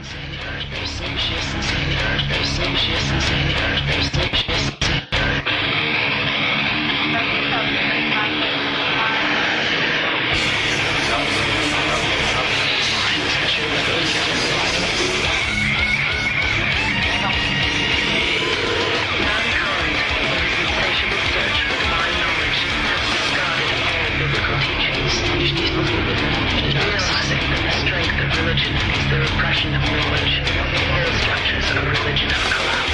Mankind, is the repression of knowledge. All structures of religion have collapsed.